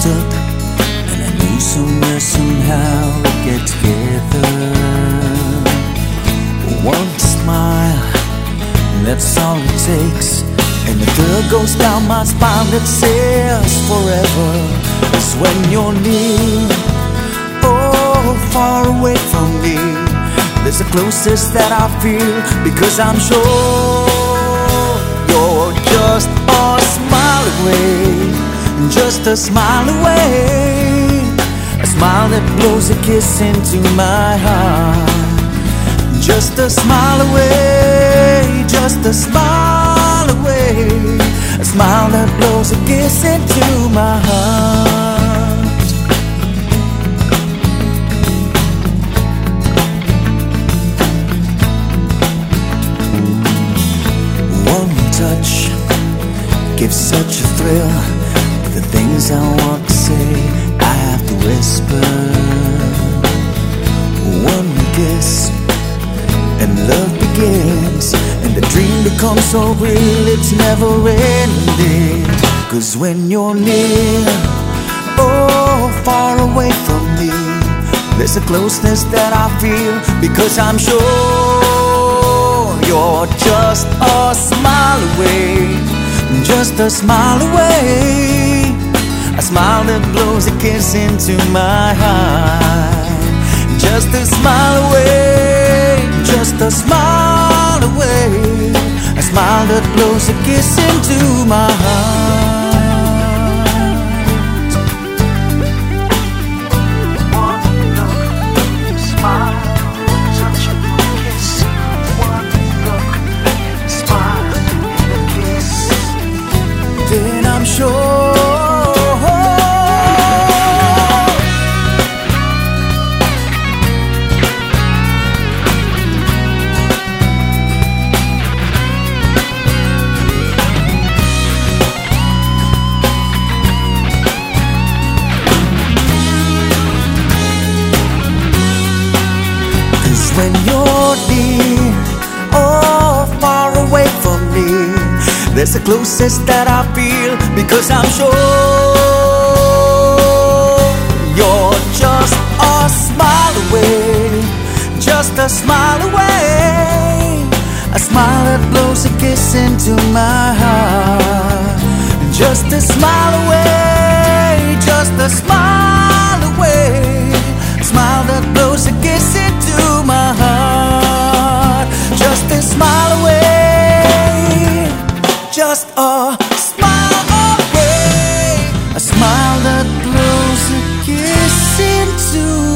locked up And I knew somewhere somehow we'd get together. One smile, and that's all it takes And the thrill goes down my spine that says forever. Is when you're near Oh, far away from me. That's the closest that I feel Because I'm sure you're just a smile away, a smile that blows a kiss into my heart. Just a smile away, just a smile away, a smile that blows a kiss into my heart. One touch gives such a thrill, things I want to say, I have to whisper. One kiss and love begins and the dream becomes so real it's never ending cause when you're near oh far away from me there's a closeness that I feel because I'm sure you're just a smile away just a smile away a smile that blows a kiss into my heart just a smile away, just a smile away, a smile that blows a kiss into my heart. When you're near oh, or far away from me, there's the closest that I feel because I'm sure you're just a smile away, just a smile away, a smile that blows a kiss into my heart, just a smile away. just a smile away, a smile that blows a kiss into.